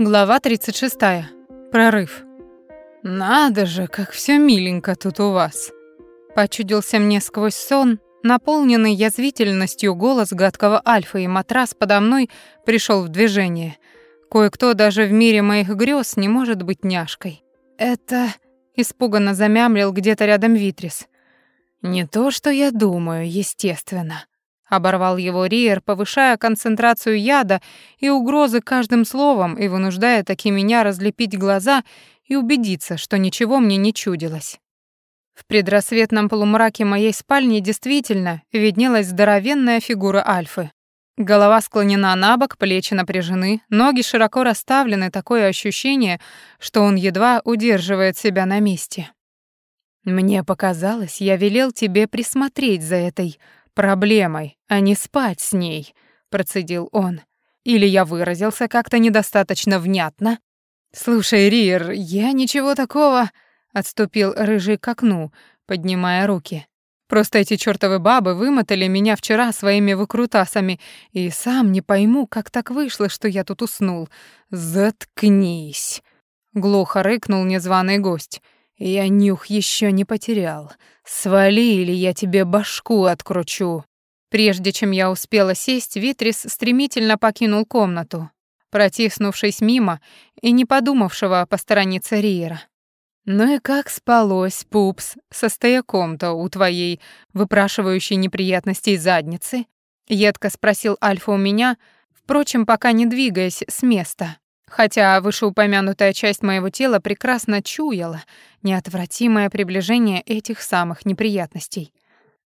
Глава 36. Прорыв. «Надо же, как все миленько тут у вас!» Почудился мне сквозь сон, наполненный язвительностью голос гадкого альфа, и матрас подо мной пришел в движение. Кое-кто даже в мире моих грез не может быть няшкой. «Это...» — испуганно замямлил где-то рядом Витрис. «Не то, что я думаю, естественно». Оборвал его Риер, повышая концентрацию яда и угрозы каждым словом и вынуждая таки меня разлепить глаза и убедиться, что ничего мне не чудилось. В предрассветном полумраке моей спальни действительно виднелась здоровенная фигура Альфы. Голова склонена на бок, плечи напряжены, ноги широко расставлены, такое ощущение, что он едва удерживает себя на месте. «Мне показалось, я велел тебе присмотреть за этой проблемой, а не спать с ней», — процедил он. «Или я выразился как-то недостаточно внятно?» «Слушай, Рир, я ничего такого...» — отступил рыжий к окну, поднимая руки. «Просто эти чёртовы бабы вымотали меня вчера своими выкрутасами, и сам не пойму, как так вышло, что я тут уснул. Заткнись!» — глухо рыкнул незваный гость. «Я нюх еще не потерял. Свали, или я тебе башку откручу». Прежде чем я успела сесть, Витрис стремительно покинул комнату, протиснувшись мимо и не подумавшего посторониться Риера. «Ну и как спалось, пупс, со стояком-то у твоей выпрашивающей неприятностей задницы?» — едко спросил Альфа у меня, впрочем, пока не двигаясь с места хотя вышеупомянутая часть моего тела прекрасно чуяла неотвратимое приближение этих самых неприятностей.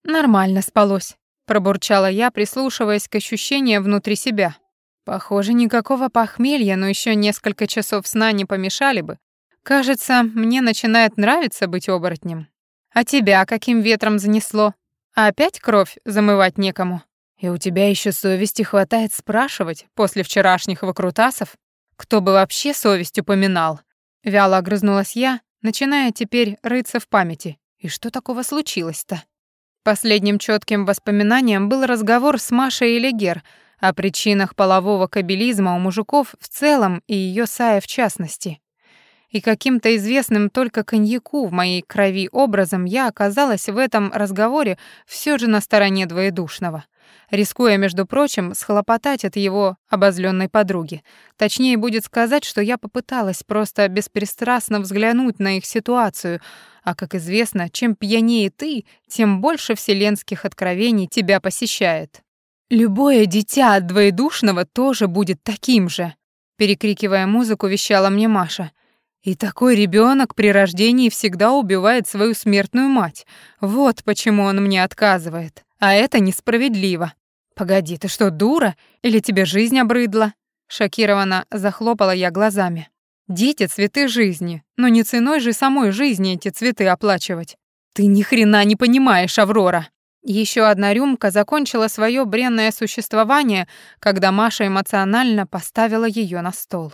«Нормально спалось», — пробурчала я, прислушиваясь к ощущениям внутри себя. Похоже, никакого похмелья, но еще несколько часов сна не помешали бы. Кажется, мне начинает нравиться быть оборотнем. А тебя каким ветром занесло? А опять кровь замывать некому? И у тебя еще совести хватает спрашивать после вчерашних выкрутасов? Кто бы вообще совестью поминал? Вяло огрызнулась я, начиная теперь рыться в памяти. И что такого случилось-то? Последним четким воспоминанием был разговор с Машей Элегер о причинах полового кабелизма у мужиков в целом и ее Сая в частности. И каким-то известным только коньяку в моей крови образом я оказалась в этом разговоре все же на стороне двоедушного рискуя, между прочим, схлопотать от его обозленной подруги. Точнее будет сказать, что я попыталась просто беспристрастно взглянуть на их ситуацию, а, как известно, чем пьянее ты, тем больше вселенских откровений тебя посещает. «Любое дитя от двоедушного тоже будет таким же», перекрикивая музыку, вещала мне Маша. И такой ребенок при рождении всегда убивает свою смертную мать. Вот почему он мне отказывает. А это несправедливо. «Погоди, ты что, дура? Или тебе жизнь обрыдла?» Шокированно захлопала я глазами. «Дети — цветы жизни, но не ценой же самой жизни эти цветы оплачивать. Ты ни хрена не понимаешь, Аврора!» Еще одна рюмка закончила свое бренное существование, когда Маша эмоционально поставила ее на стол.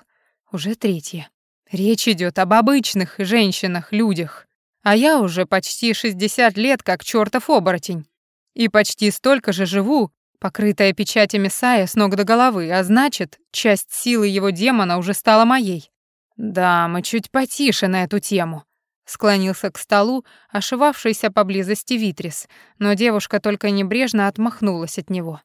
Уже третья. Речь идет об обычных женщинах, людях. А я уже почти 60 лет как чертов оборотень. И почти столько же живу, покрытая печатями Сая с ног до головы, а значит, часть силы его демона уже стала моей. Да, мы чуть потише на эту тему. Склонился к столу, ошивавшийся поблизости Витрис, но девушка только небрежно отмахнулась от него.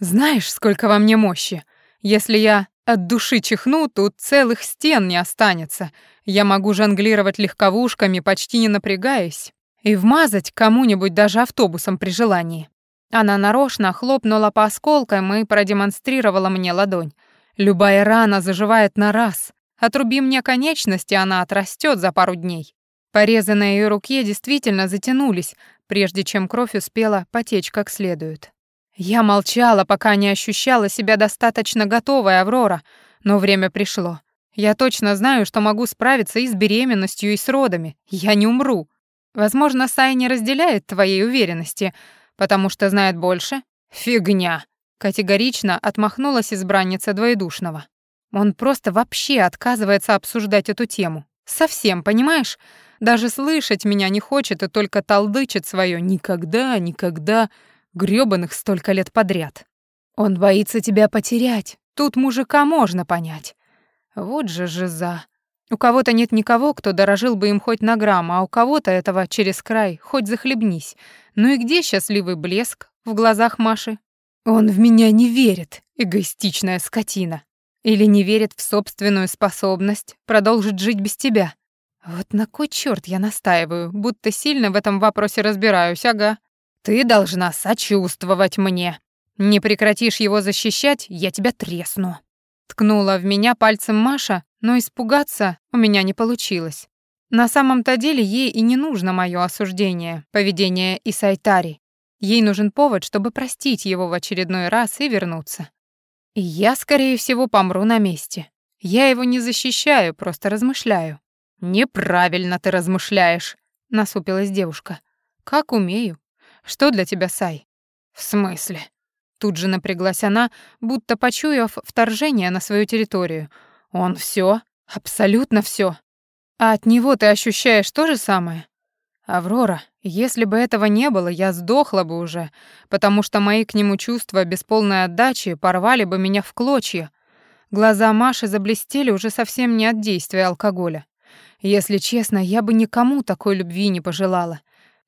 «Знаешь, сколько во мне мощи? Если я от души чихну, тут целых стен не останется. Я могу жонглировать легковушками, почти не напрягаясь, и вмазать кому-нибудь даже автобусом при желании. Она нарочно хлопнула по осколкам и продемонстрировала мне ладонь. Любая рана заживает на раз. Отруби мне конечности, она отрастет за пару дней. Порезы на ее руке действительно затянулись, прежде чем кровь успела потечь как следует. Я молчала, пока не ощущала себя достаточно готовой, Аврора, но время пришло. Я точно знаю, что могу справиться и с беременностью, и с родами. Я не умру. Возможно, Сай не разделяет твоей уверенности, потому что знает больше? Фигня. Категорично отмахнулась избранница двоедушного. Он просто вообще отказывается обсуждать эту тему. Совсем, понимаешь? Даже слышать меня не хочет и только толдычит свое «никогда, никогда», грёбаных столько лет подряд. Он боится тебя потерять. Тут мужика можно понять. Вот же жиза. У кого-то нет никого, кто дорожил бы им хоть на грамм, а у кого-то этого через край, хоть захлебнись. Ну и где счастливый блеск в глазах Маши? Он в меня не верит, эгоистичная скотина. Или не верит в собственную способность продолжить жить без тебя. Вот на кой черт я настаиваю, будто сильно в этом вопросе разбираюсь, ага. Ты должна сочувствовать мне. Не прекратишь его защищать, я тебя тресну. Ткнула в меня пальцем Маша, но испугаться у меня не получилось. На самом-то деле ей и не нужно мое осуждение, поведение Исайтари. Ей нужен повод, чтобы простить его в очередной раз и вернуться. И я, скорее всего, помру на месте. Я его не защищаю, просто размышляю. «Неправильно ты размышляешь», — насупилась девушка. «Как умею. Что для тебя, Сай?» «В смысле?» Тут же напряглась она, будто почуяв вторжение на свою территорию. «Он все, абсолютно все. А от него ты ощущаешь то же самое?» «Аврора, если бы этого не было, я сдохла бы уже, потому что мои к нему чувства без полной отдачи порвали бы меня в клочья». Глаза Маши заблестели уже совсем не от действия алкоголя. Если честно, я бы никому такой любви не пожелала.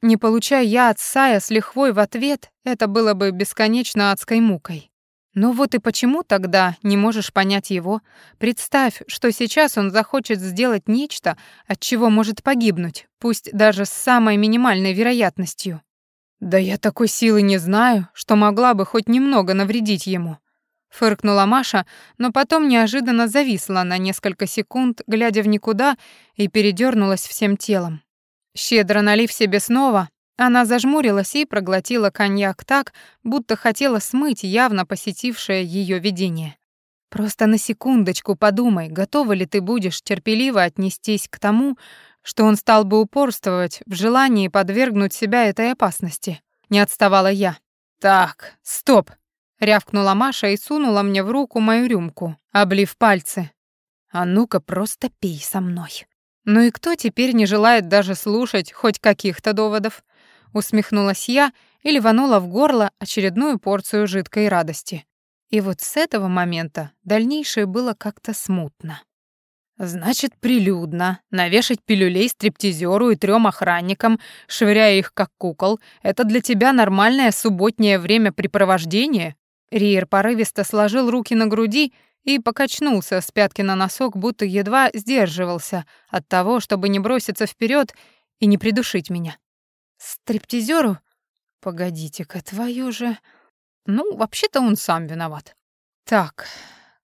Не получая я от Сая с лихвой в ответ, это было бы бесконечно адской мукой. Но вот и почему тогда не можешь понять его? Представь, что сейчас он захочет сделать нечто, от чего может погибнуть, пусть даже с самой минимальной вероятностью. Да я такой силы не знаю, что могла бы хоть немного навредить ему. Фыркнула Маша, но потом неожиданно зависла на несколько секунд, глядя в никуда, и передернулась всем телом. Щедро налив себе снова, она зажмурилась и проглотила коньяк так, будто хотела смыть явно посетившее ее видение. Просто на секундочку подумай, готова ли ты будешь терпеливо отнестись к тому, что он стал бы упорствовать в желании подвергнуть себя этой опасности. Не отставала я. Так, стоп, рявкнула Маша и сунула мне в руку мою рюмку, облив пальцы. А ну-ка, просто пей со мной. Ну и кто теперь не желает даже слушать хоть каких-то доводов? Усмехнулась я и ливанула в горло очередную порцию жидкой радости. И вот с этого момента дальнейшее было как-то смутно. Значит, прилюдно навешать пилюлей стриптизеру и трем охранникам, швыряя их как кукол, это для тебя нормальное субботнее времяпрепровождение? Риер порывисто сложил руки на груди и покачнулся с пятки на носок, будто едва сдерживался от того, чтобы не броситься вперед и не придушить меня. Стриптизеру? Погодите-ка, твою же... Ну, вообще-то он сам виноват. Так,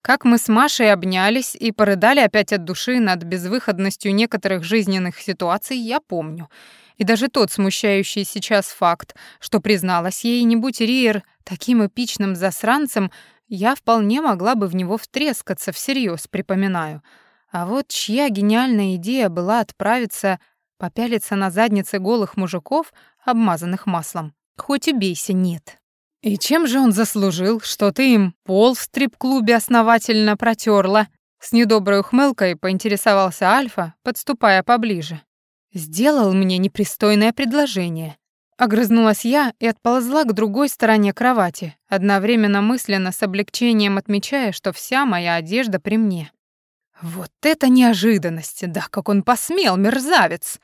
как мы с Машей обнялись и порыдали опять от души над безвыходностью некоторых жизненных ситуаций, я помню. И даже тот смущающий сейчас факт, что призналась ей, не будь Риер таким эпичным засранцем, я вполне могла бы в него втрескаться всерьез, припоминаю. А вот чья гениальная идея была отправиться попялиться на задницы голых мужиков, обмазанных маслом. Хоть и бейся, нет. И чем же он заслужил, что ты им пол в стрип-клубе основательно протерла? С недоброй ухмылкой поинтересовался Альфа, подступая поближе. Сделал мне непристойное предложение. Огрызнулась я и отползла к другой стороне кровати, одновременно мысленно с облегчением отмечая, что вся моя одежда при мне. Вот это неожиданность! Да как он посмел, мерзавец!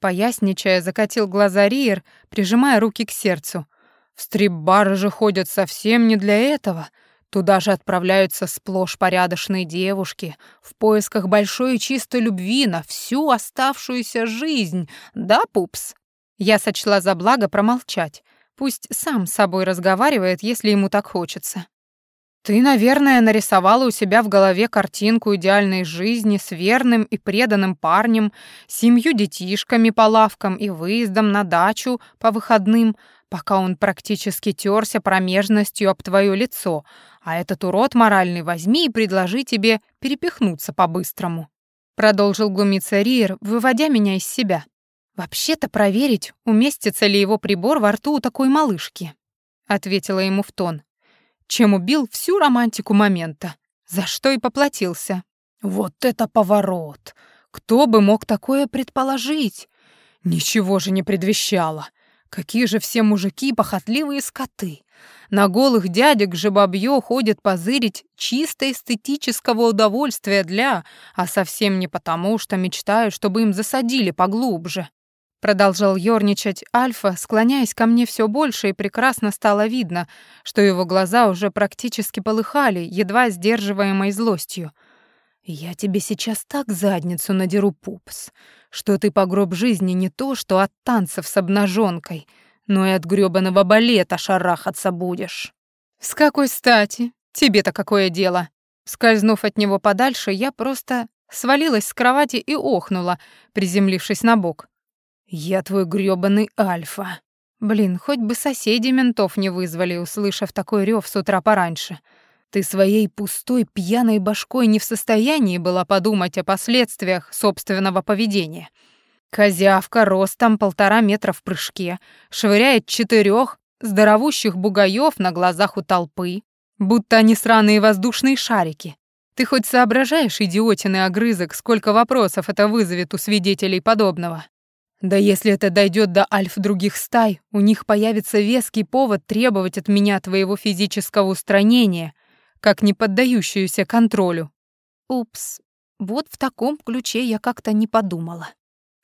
Поясничая, закатил глаза Риер, прижимая руки к сердцу. В стрип-бары же ходят совсем не для этого. Туда же отправляются сплошь порядочные девушки в поисках большой и чистой любви на всю оставшуюся жизнь. Да, пупс? Я сочла за благо промолчать. Пусть сам с собой разговаривает, если ему так хочется. Ты, наверное, нарисовала у себя в голове картинку идеальной жизни с верным и преданным парнем, семью детишками по лавкам и выездом на дачу по выходным, пока он практически терся промежностью об твое лицо, а этот урод моральный возьми и предложи тебе перепихнуться по-быстрому. Продолжил глумиться Риер, выводя меня из себя. «Вообще-то проверить, уместится ли его прибор во рту у такой малышки», — ответила ему в тон, чем убил всю романтику момента, за что и поплатился. «Вот это поворот! Кто бы мог такое предположить? Ничего же не предвещало. Какие же все мужики похотливые скоты. На голых дядек же бабьё ходит позырить чисто эстетического удовольствия для, а совсем не потому, что мечтают, чтобы им засадили поглубже. Продолжал ёрничать Альфа, склоняясь ко мне все больше, и прекрасно стало видно, что его глаза уже практически полыхали, едва сдерживаемой злостью. «Я тебе сейчас так задницу надеру, пупс, что ты по гроб жизни не то, что от танцев с обнаженкой, но и от грёбаного балета шарахаться будешь». «С какой стати? Тебе-то какое дело?» Скользнув от него подальше, я просто свалилась с кровати и охнула, приземлившись на бок. «Я твой грёбаный Альфа». Блин, хоть бы соседи ментов не вызвали, услышав такой рев с утра пораньше. Ты своей пустой пьяной башкой не в состоянии была подумать о последствиях собственного поведения. Козявка ростом полтора метра в прыжке швыряет четырех здоровущих бугаев на глазах у толпы, будто они сраные воздушные шарики. Ты хоть соображаешь, идиотины огрызок, сколько вопросов это вызовет у свидетелей подобного? Да если это дойдет до альф других стай, у них появится веский повод требовать от меня твоего физического устранения, как не поддающуюся контролю. Упс, вот в таком ключе я как-то не подумала.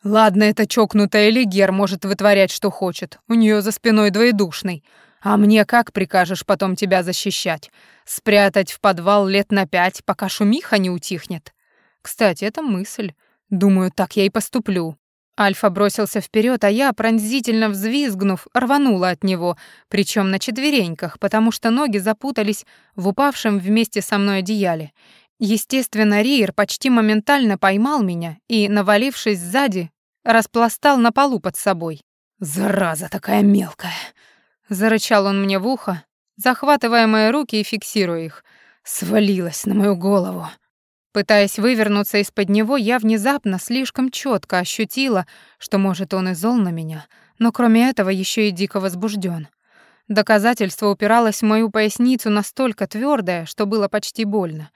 Ладно, эта чокнутая Лигер может вытворять, что хочет. У нее за спиной двоедушный. А мне как прикажешь потом тебя защищать? Спрятать в подвал лет на пять, пока шумиха не утихнет? Кстати, это мысль. Думаю, так я и поступлю. Альфа бросился вперед, а я, пронзительно взвизгнув, рванула от него, причем на четвереньках, потому что ноги запутались в упавшем вместе со мной одеяле. Естественно, Риер почти моментально поймал меня и, навалившись сзади, распластал на полу под собой. «Зараза такая мелкая!» Зарычал он мне в ухо, захватывая мои руки и фиксируя их. Свалилась на мою голову. Пытаясь вывернуться из-под него, я внезапно слишком четко ощутила, что, может, он и зол на меня, но кроме этого еще и дико возбужден. Доказательство упиралось в мою поясницу настолько твердое, что было почти больно.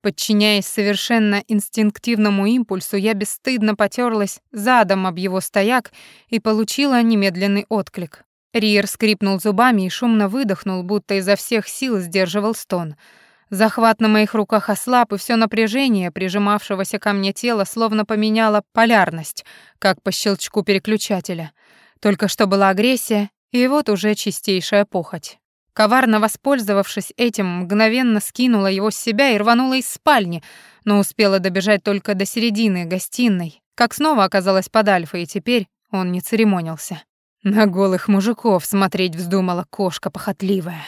Подчиняясь совершенно инстинктивному импульсу, я бесстыдно потерлась задом об его стояк и получила немедленный отклик. Риер скрипнул зубами и шумно выдохнул, будто изо всех сил сдерживал стон — Захват на моих руках ослаб, и все напряжение прижимавшегося ко мне тела словно поменяло полярность, как по щелчку переключателя. Только что была агрессия, и вот уже чистейшая похоть. Коварно воспользовавшись этим, мгновенно скинула его с себя и рванула из спальни, но успела добежать только до середины гостиной, как снова оказалась под альфой, и теперь он не церемонился. На голых мужиков смотреть вздумала кошка похотливая.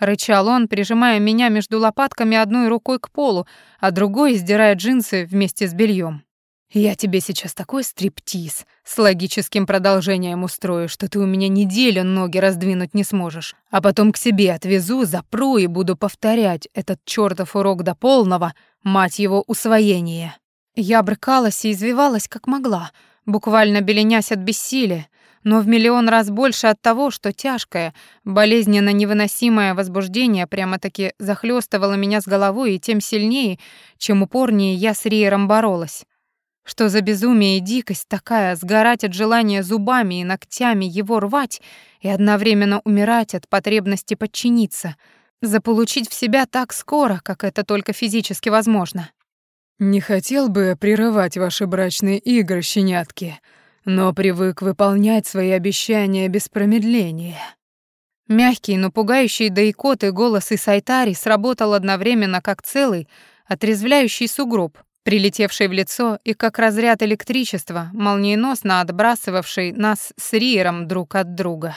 Рычал он, прижимая меня между лопатками одной рукой к полу, а другой сдирая джинсы вместе с бельем. «Я тебе сейчас такой стриптиз с логическим продолжением устрою, что ты у меня неделю ноги раздвинуть не сможешь, а потом к себе отвезу, запру и буду повторять этот чёртов урок до полного, мать его, усвоения». Я брыкалась и извивалась как могла, буквально беленясь от бессилия, но в миллион раз больше от того, что тяжкое, болезненно невыносимое возбуждение прямо-таки захлестывало меня с головой и тем сильнее, чем упорнее я с Риером боролась. Что за безумие и дикость такая, сгорать от желания зубами и ногтями его рвать и одновременно умирать от потребности подчиниться, заполучить в себя так скоро, как это только физически возможно. «Не хотел бы прерывать ваши брачные игры, щенятки», но привык выполнять свои обещания без промедления. Мягкий, но пугающий да и голос Исайтари сработал одновременно как целый, отрезвляющий сугроб, прилетевший в лицо и как разряд электричества, молниеносно отбрасывавший нас с Риером друг от друга.